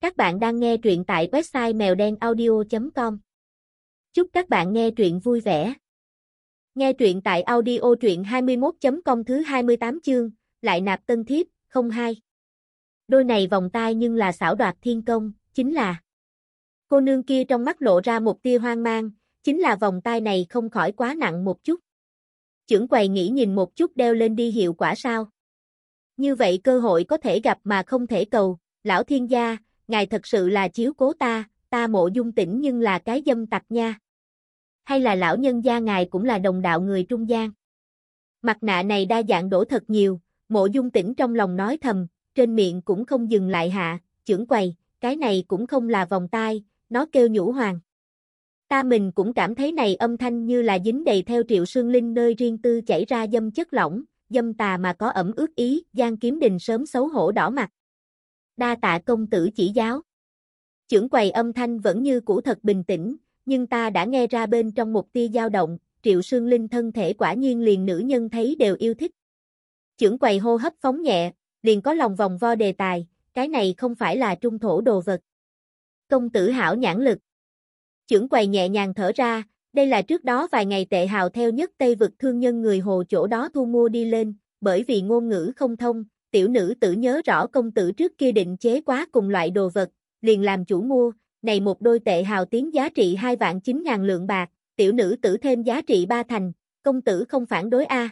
Các bạn đang nghe truyện tại website mèo đen audio.com. Chúc các bạn nghe truyện vui vẻ. Nghe truyện tại audio truyện 21.com thứ 28 chương, lại nạp tân thiếp, 02. Đôi này vòng tai nhưng là xảo đoạt thiên công, chính là Cô nương kia trong mắt lộ ra một tia hoang mang, chính là vòng tai này không khỏi quá nặng một chút. Chưởng quầy nghĩ nhìn một chút đeo lên đi hiệu quả sao. Như vậy cơ hội có thể gặp mà không thể cầu, lão thiên gia, ngài thật sự là chiếu cố ta, ta mộ dung tỉnh nhưng là cái dâm tặc nha. Hay là lão nhân gia ngài cũng là đồng đạo người trung gian. Mặt nạ này đa dạng đổ thật nhiều, mộ dung tỉnh trong lòng nói thầm, trên miệng cũng không dừng lại hạ, trưởng quầy, cái này cũng không là vòng tai, nó kêu nhũ hoàng. Ta mình cũng cảm thấy này âm thanh như là dính đầy theo triệu sương linh nơi riêng tư chảy ra dâm chất lỏng, dâm tà mà có ẩm ướt ý, Giang Kiếm Đình sớm xấu hổ đỏ mặt. Đa tạ công tử chỉ giáo. Chưởng quầy âm thanh vẫn như cũ thật bình tĩnh, nhưng ta đã nghe ra bên trong một tia dao động, triệu sương linh thân thể quả nhiên liền nữ nhân thấy đều yêu thích. Chưởng quầy hô hấp phóng nhẹ, liền có lòng vòng vo đề tài, cái này không phải là trung thổ đồ vật. Công tử hảo nhãn lực. Chưởng quầy nhẹ nhàng thở ra, đây là trước đó vài ngày tệ hào theo nhất Tây vực thương nhân người hồ chỗ đó thu mua đi lên, bởi vì ngôn ngữ không thông, tiểu nữ tử nhớ rõ công tử trước kia định chế quá cùng loại đồ vật, liền làm chủ mua, này một đôi tệ hào tiến giá trị hai vạn chín ngàn lượng bạc, tiểu nữ tử thêm giá trị ba thành, công tử không phản đối a.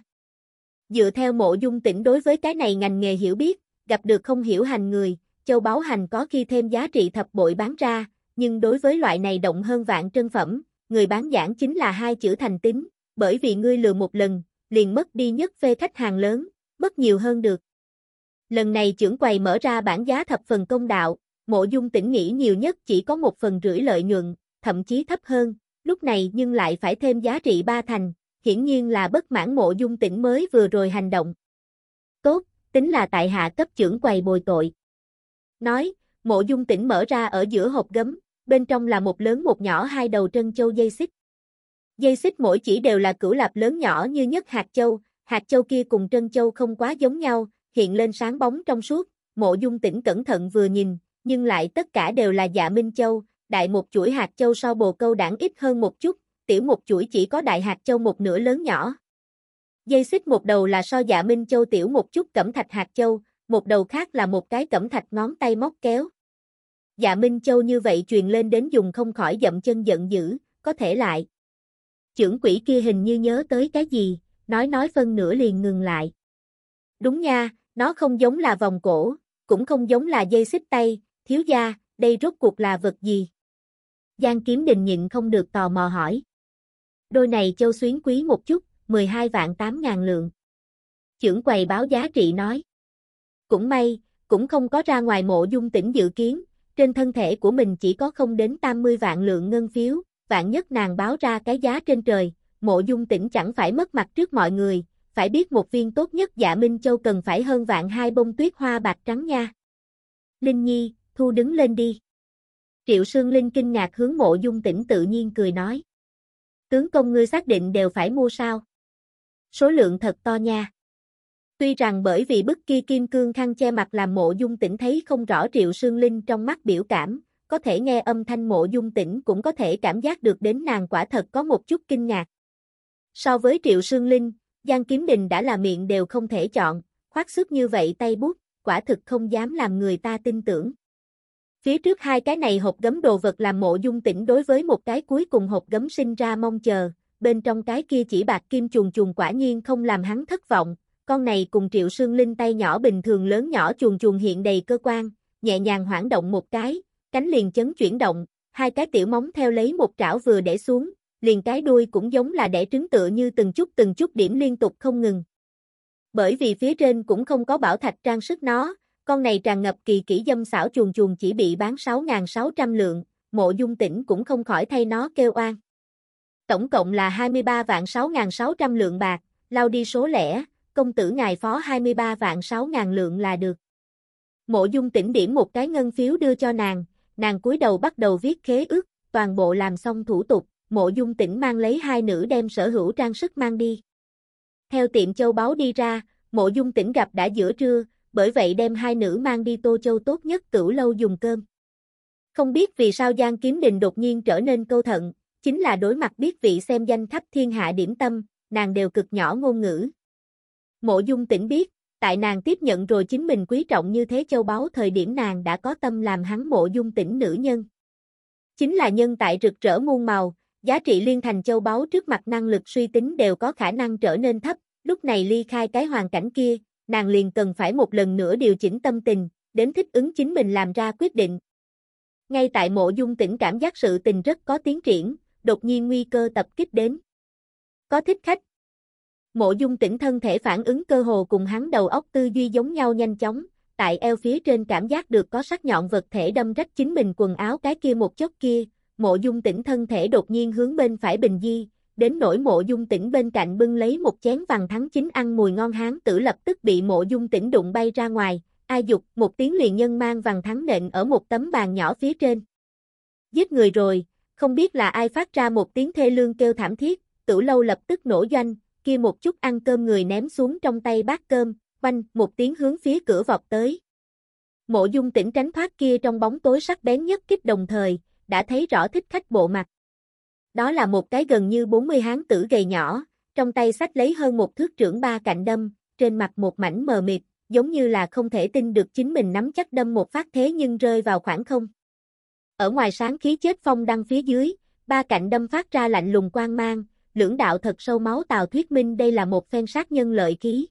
Dựa theo mộ dung tỉnh đối với cái này ngành nghề hiểu biết, gặp được không hiểu hành người, châu báo hành có khi thêm giá trị thập bội bán ra, nhưng đối với loại này động hơn vạn trân phẩm, người bán giảng chính là hai chữ thành tính, bởi vì ngươi lừa một lần, liền mất đi nhất phê khách hàng lớn, mất nhiều hơn được. Lần này trưởng quầy mở ra bản giá thập phần công đạo, mộ dung tỉnh nghĩ nhiều nhất chỉ có một phần rưỡi lợi nhuận, thậm chí thấp hơn, lúc này nhưng lại phải thêm giá trị ba thành, hiển nhiên là bất mãn mộ dung tỉnh mới vừa rồi hành động. Tốt, tính là tại hạ cấp trưởng quầy bồi tội. Nói, mộ dung tỉnh mở ra ở giữa hộp gấm, bên trong là một lớn một nhỏ hai đầu trân châu dây xích. Dây xích mỗi chỉ đều là cửu lạp lớn nhỏ như nhất hạt châu, hạt châu kia cùng trân châu không quá giống nhau, hiện lên sáng bóng trong suốt, mộ dung tỉnh cẩn thận vừa nhìn, nhưng lại tất cả đều là dạ minh châu, đại một chuỗi hạt châu so bồ câu đảng ít hơn một chút, tiểu một chuỗi chỉ có đại hạt châu một nửa lớn nhỏ. Dây xích một đầu là so dạ minh châu tiểu một chút cẩm thạch hạt châu, một đầu khác là một cái cẩm thạch ngón tay móc kéo. Dạ Minh Châu như vậy truyền lên đến dùng không khỏi dậm chân giận dữ, có thể lại. Chưởng quỷ kia hình như nhớ tới cái gì, nói nói phân nửa liền ngừng lại. Đúng nha, nó không giống là vòng cổ, cũng không giống là dây xích tay, thiếu gia, đây rốt cuộc là vật gì? Giang Kiếm Đình nhịn không được tò mò hỏi. Đôi này châu xuyến quý một chút, 12 vạn 8 ngàn lượng. Chưởng quầy báo giá trị nói. Cũng may, cũng không có ra ngoài mộ dung tỉnh dự kiến, trên thân thể của mình chỉ có không đến 80 vạn lượng ngân phiếu, vạn nhất nàng báo ra cái giá trên trời, mộ dung tỉnh chẳng phải mất mặt trước mọi người, phải biết một viên tốt nhất dạ Minh Châu cần phải hơn vạn hai bông tuyết hoa bạc trắng nha. Linh Nhi, thu đứng lên đi. Triệu Sương Linh kinh ngạc hướng mộ dung tỉnh tự nhiên cười nói. Tướng công ngươi xác định đều phải mua sao? Số lượng thật to nha. Tuy rằng bởi vì bức kia kim cương khăn che mặt làm mộ dung tỉnh thấy không rõ triệu sương linh trong mắt biểu cảm, có thể nghe âm thanh mộ dung tỉnh cũng có thể cảm giác được đến nàng quả thật có một chút kinh ngạc. So với triệu sương linh, Giang Kiếm Đình đã là miệng đều không thể chọn, khoát sức như vậy tay bút, quả thực không dám làm người ta tin tưởng. Phía trước hai cái này hộp gấm đồ vật làm mộ dung tỉnh đối với một cái cuối cùng hộp gấm sinh ra mong chờ, bên trong cái kia chỉ bạc kim chuồn chuồn quả nhiên không làm hắn thất vọng, con này cùng triệu sương linh tay nhỏ bình thường lớn nhỏ chuồn chuồn hiện đầy cơ quan, nhẹ nhàng hoảng động một cái, cánh liền chấn chuyển động, hai cái tiểu móng theo lấy một trảo vừa để xuống, liền cái đuôi cũng giống là đẻ trứng tựa như từng chút từng chút điểm liên tục không ngừng. Bởi vì phía trên cũng không có bảo thạch trang sức nó, con này tràn ngập kỳ kỹ dâm xảo chuồn chuồn chỉ bị bán 6.600 lượng, mộ dung tỉnh cũng không khỏi thay nó kêu oan. Tổng cộng là 23 vạn 6.600 lượng bạc, lao đi số lẻ, công tử ngài phó 23 vạn 6 ngàn lượng là được. Mộ dung tỉnh điểm một cái ngân phiếu đưa cho nàng, nàng cúi đầu bắt đầu viết khế ước, toàn bộ làm xong thủ tục, mộ dung tỉnh mang lấy hai nữ đem sở hữu trang sức mang đi. Theo tiệm châu báu đi ra, mộ dung tỉnh gặp đã giữa trưa, bởi vậy đem hai nữ mang đi tô châu tốt nhất cửu lâu dùng cơm. Không biết vì sao Giang Kiếm Đình đột nhiên trở nên câu thận, chính là đối mặt biết vị xem danh khắp thiên hạ điểm tâm, nàng đều cực nhỏ ngôn ngữ. Mộ dung tỉnh biết, tại nàng tiếp nhận rồi chính mình quý trọng như thế châu báu thời điểm nàng đã có tâm làm hắn mộ dung tỉnh nữ nhân. Chính là nhân tại rực rỡ muôn màu, giá trị liên thành châu báu trước mặt năng lực suy tính đều có khả năng trở nên thấp, lúc này ly khai cái hoàn cảnh kia, nàng liền cần phải một lần nữa điều chỉnh tâm tình, đến thích ứng chính mình làm ra quyết định. Ngay tại mộ dung tỉnh cảm giác sự tình rất có tiến triển, đột nhiên nguy cơ tập kích đến. Có thích khách. Mộ dung tỉnh thân thể phản ứng cơ hồ cùng hắn đầu óc tư duy giống nhau nhanh chóng, tại eo phía trên cảm giác được có sắc nhọn vật thể đâm rách chính mình quần áo cái kia một chốc kia, mộ dung tỉnh thân thể đột nhiên hướng bên phải bình di, đến nỗi mộ dung tỉnh bên cạnh bưng lấy một chén vàng thắng chính ăn mùi ngon hán tử lập tức bị mộ dung tỉnh đụng bay ra ngoài, ai dục một tiếng liền nhân mang vàng thắng nện ở một tấm bàn nhỏ phía trên. Giết người rồi, không biết là ai phát ra một tiếng thê lương kêu thảm thiết, tử lâu lập tức nổ doanh, kia một chút ăn cơm người ném xuống trong tay bát cơm, quanh một tiếng hướng phía cửa vọt tới. Mộ dung tỉnh tránh thoát kia trong bóng tối sắc bén nhất kích đồng thời, đã thấy rõ thích khách bộ mặt. Đó là một cái gần như 40 hán tử gầy nhỏ, trong tay sách lấy hơn một thước trưởng ba cạnh đâm, trên mặt một mảnh mờ mịt, giống như là không thể tin được chính mình nắm chắc đâm một phát thế nhưng rơi vào khoảng không. Ở ngoài sáng khí chết phong đăng phía dưới, ba cạnh đâm phát ra lạnh lùng quang mang, lưỡng đạo thật sâu máu tào thuyết minh đây là một phen sát nhân lợi khí.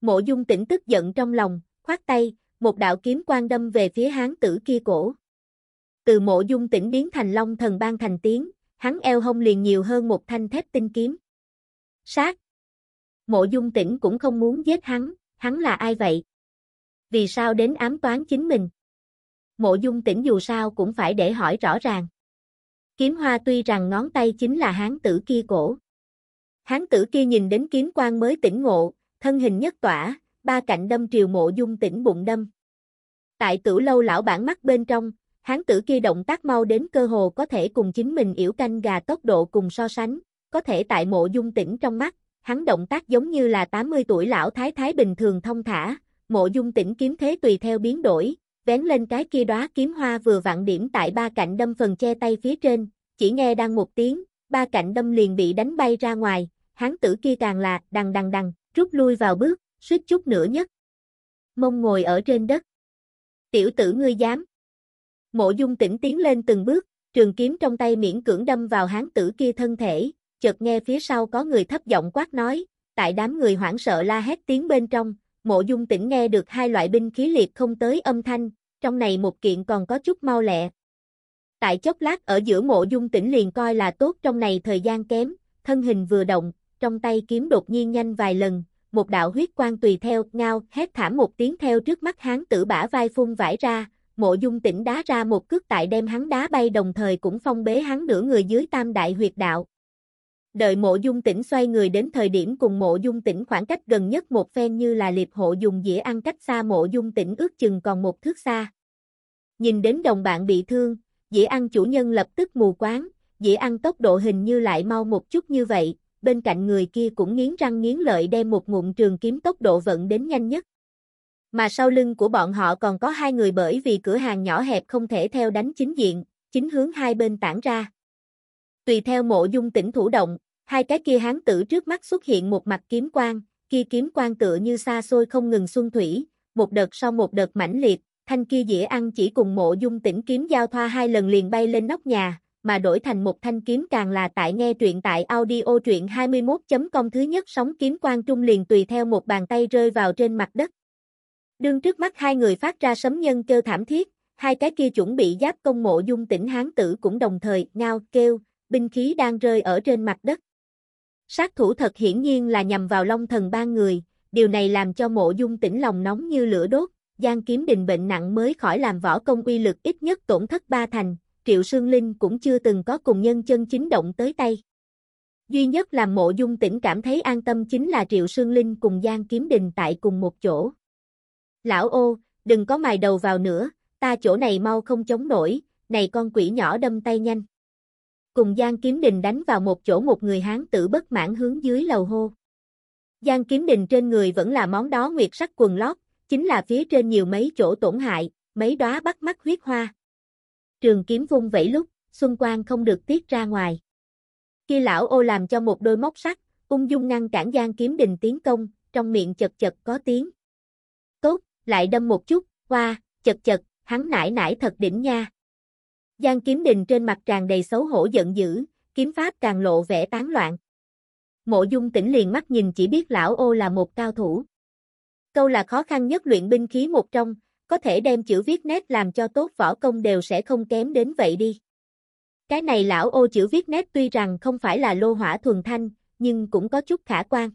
Mộ dung tỉnh tức giận trong lòng, khoát tay, một đạo kiếm quang đâm về phía hán tử kia cổ. Từ mộ dung tỉnh biến thành long thần ban thành tiếng, hắn eo hông liền nhiều hơn một thanh thép tinh kiếm. Sát! Mộ dung tỉnh cũng không muốn giết hắn, hắn là ai vậy? Vì sao đến ám toán chính mình? Mộ dung tỉnh dù sao cũng phải để hỏi rõ ràng. Kiếm hoa tuy rằng ngón tay chính là hán tử kia cổ. Hán tử kia nhìn đến kiếm quang mới tỉnh ngộ, thân hình nhất tỏa, ba cạnh đâm triều mộ dung tỉnh bụng đâm. Tại tử lâu lão bản mắt bên trong, hán tử kia động tác mau đến cơ hồ có thể cùng chính mình yểu canh gà tốc độ cùng so sánh, có thể tại mộ dung tỉnh trong mắt, hắn động tác giống như là 80 tuổi lão thái thái bình thường thông thả, mộ dung tỉnh kiếm thế tùy theo biến đổi, vén lên cái kia đóa kiếm hoa vừa vặn điểm tại ba cạnh đâm phần che tay phía trên, chỉ nghe đang một tiếng, ba cạnh đâm liền bị đánh bay ra ngoài, hắn tử kia càng là đằng đằng đằng, rút lui vào bước, suýt chút nữa nhất. Mông ngồi ở trên đất. Tiểu tử ngươi dám. Mộ dung tỉnh tiến lên từng bước, trường kiếm trong tay miễn cưỡng đâm vào hán tử kia thân thể, chợt nghe phía sau có người thấp giọng quát nói, tại đám người hoảng sợ la hét tiếng bên trong, mộ dung tỉnh nghe được hai loại binh khí liệt không tới âm thanh, trong này một kiện còn có chút mau lẹ. Tại chốc lát ở giữa mộ dung tỉnh liền coi là tốt trong này thời gian kém, thân hình vừa động, trong tay kiếm đột nhiên nhanh vài lần, một đạo huyết quang tùy theo, ngao, hét thảm một tiếng theo trước mắt hán tử bả vai phun vải ra, mộ dung tỉnh đá ra một cước tại đem hắn đá bay đồng thời cũng phong bế hắn nửa người dưới tam đại huyệt đạo. Đợi mộ dung tỉnh xoay người đến thời điểm cùng mộ dung tỉnh khoảng cách gần nhất một phen như là liệp hộ dùng dĩa ăn cách xa mộ dung tỉnh ước chừng còn một thước xa. Nhìn đến đồng bạn bị thương, dĩa ăn chủ nhân lập tức mù quáng, dĩa ăn tốc độ hình như lại mau một chút như vậy, bên cạnh người kia cũng nghiến răng nghiến lợi đem một ngụm trường kiếm tốc độ vận đến nhanh nhất. Mà sau lưng của bọn họ còn có hai người bởi vì cửa hàng nhỏ hẹp không thể theo đánh chính diện, chính hướng hai bên tản ra. Tùy theo mộ dung tỉnh thủ động, hai cái kia hán tử trước mắt xuất hiện một mặt kiếm quang, kia kiếm quang tựa như xa xôi không ngừng xuân thủy, một đợt sau một đợt mãnh liệt, thanh kia dĩa ăn chỉ cùng mộ dung tỉnh kiếm giao thoa hai lần liền bay lên nóc nhà, mà đổi thành một thanh kiếm càng là tại nghe truyện tại audio truyện 21.com thứ nhất sóng kiếm quang trung liền tùy theo một bàn tay rơi vào trên mặt đất. Đương trước mắt hai người phát ra sấm nhân kêu thảm thiết, hai cái kia chuẩn bị giáp công mộ dung tỉnh hán tử cũng đồng thời ngao kêu, binh khí đang rơi ở trên mặt đất. Sát thủ thật hiển nhiên là nhằm vào long thần ba người, điều này làm cho mộ dung tỉnh lòng nóng như lửa đốt, Giang Kiếm Đình bệnh nặng mới khỏi làm võ công uy lực ít nhất tổn thất ba thành, Triệu Sương Linh cũng chưa từng có cùng nhân chân chính động tới tay. Duy nhất làm mộ dung tỉnh cảm thấy an tâm chính là Triệu Sương Linh cùng Giang Kiếm Đình tại cùng một chỗ. Lão ô, đừng có mài đầu vào nữa, ta chỗ này mau không chống nổi, này con quỷ nhỏ đâm tay nhanh. Cùng Giang Kiếm Đình đánh vào một chỗ một người hán tử bất mãn hướng dưới lầu hô. Giang Kiếm Đình trên người vẫn là món đó nguyệt sắc quần lót, chính là phía trên nhiều mấy chỗ tổn hại, mấy đóa bắt mắt huyết hoa. trường kiếm vung vẩy lúc, xuân quang không được tiết ra ngoài. khi lão ô làm cho một đôi móc sắt, ung dung ngăn cản Giang Kiếm Đình tiến công, trong miệng chật chật có tiếng. Lại đâm một chút, hoa, chật chật, hắn nải nải thật đỉnh nha. Giang Kiếm Đình trên mặt tràn đầy xấu hổ giận dữ, kiếm pháp càng lộ vẻ tán loạn. Mộ dung tỉnh liền mắt nhìn chỉ biết lão ô là một cao thủ. Câu là khó khăn nhất luyện binh khí một trong, có thể đem chữ viết nét làm cho tốt võ công đều sẽ không kém đến vậy đi. Cái này lão ô chữ viết nét tuy rằng không phải là lô hỏa thuần thanh, nhưng cũng có chút khả quan.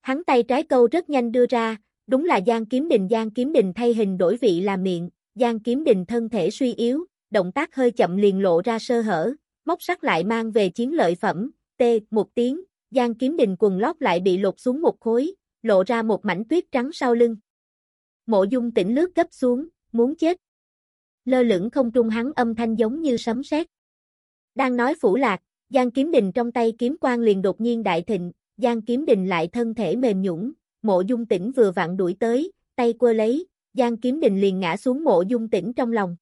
Hắn tay trái câu rất nhanh đưa ra, đúng là Giang Kiếm Đình Giang Kiếm Đình thay hình đổi vị là miệng, Giang Kiếm Đình thân thể suy yếu, động tác hơi chậm liền lộ ra sơ hở, móc sắt lại mang về chiến lợi phẩm, tê, một tiếng, Giang Kiếm Đình quần lót lại bị lột xuống một khối, lộ ra một mảnh tuyết trắng sau lưng. Mộ dung tỉnh lướt gấp xuống, muốn chết. Lơ lửng không trung hắn âm thanh giống như sấm sét. Đang nói phủ lạc, Giang Kiếm Đình trong tay kiếm quang liền đột nhiên đại thịnh, Giang Kiếm Đình lại thân thể mềm nhũn, Mộ Dung Tĩnh vừa vặn đuổi tới, tay quơ lấy, Giang Kiếm Đình liền ngã xuống Mộ Dung Tĩnh trong lòng.